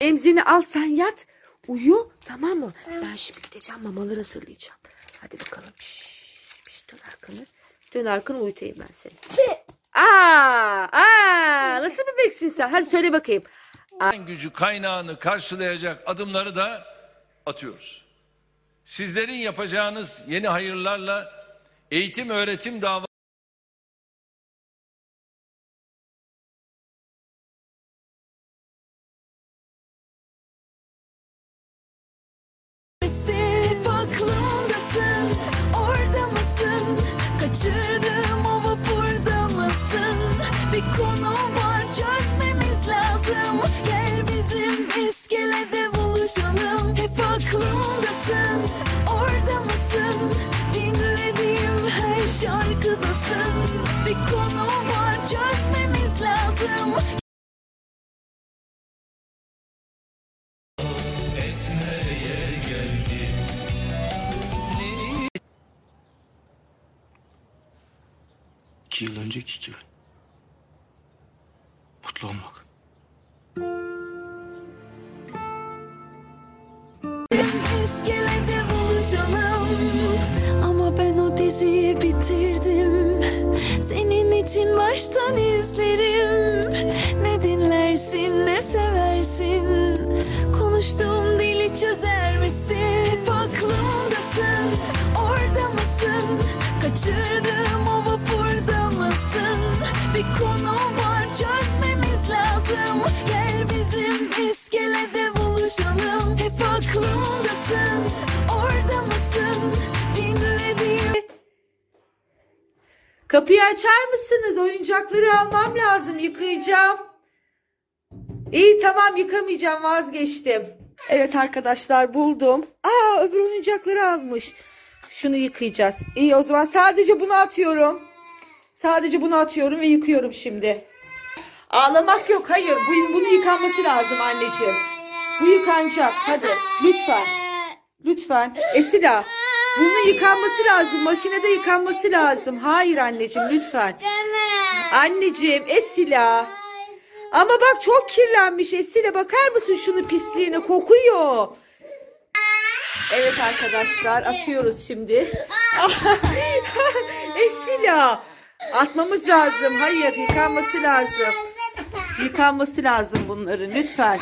Emzini al sen yat. Uyu tamam mı? Ben şimdi gideceğim mamaları hazırlayacağım. Hadi bakalım. Piş, piş, dön arkanı. Dön arkanı uyutayım ben seni. Aa, aa, nasıl bebeksin sen? Hadi söyle bakayım. gücü kaynağını karşılayacak adımları da atıyoruz. Sizlerin yapacağınız yeni hayırlarla eğitim öğretim dava Bir konu var çözmemiz lazım. Gel bizim iskelede buluşalım. Hep aklımdasın, orada mısın? Dinlediğim her şarkıdasın. Bir konu var çözmemiz lazım. İki yıl önceki gün. Mutlu olmak. İskelede Ama ben o diziyi bitirdim. Senin için baştan izlerim. Ne dinlersin ne seversin? Konuştuğum dili çözer misin? Hep aklımdasın orada mısın? Kaçırdığım o vapurda mısın? Bir konu Gel bizim iskelede buluşalım Hep aklımdasın orada mısın Dinlediğim Kapıyı açar mısınız? Oyuncakları almam lazım. Yıkayacağım. İyi tamam yıkamayacağım vazgeçtim. Evet arkadaşlar buldum. Aa öbür oyuncakları almış. Şunu yıkayacağız. İyi o zaman sadece bunu atıyorum. Sadece bunu atıyorum ve yıkıyorum şimdi. Ağlamak yok hayır. Bu, bunu yıkanması lazım anneciğim. Bu yıkanacak. Hadi lütfen. Lütfen. Esila. Bunun yıkanması lazım. Makinede yıkanması lazım. Hayır anneciğim lütfen. Anneciğim Esila. Ama bak çok kirlenmiş Esila. Bakar mısın şunun pisliğine? Kokuyor. Evet arkadaşlar atıyoruz şimdi. Esila. Atmamız lazım. Hayır yıkanması lazım. Yıkanması lazım bunların lütfen.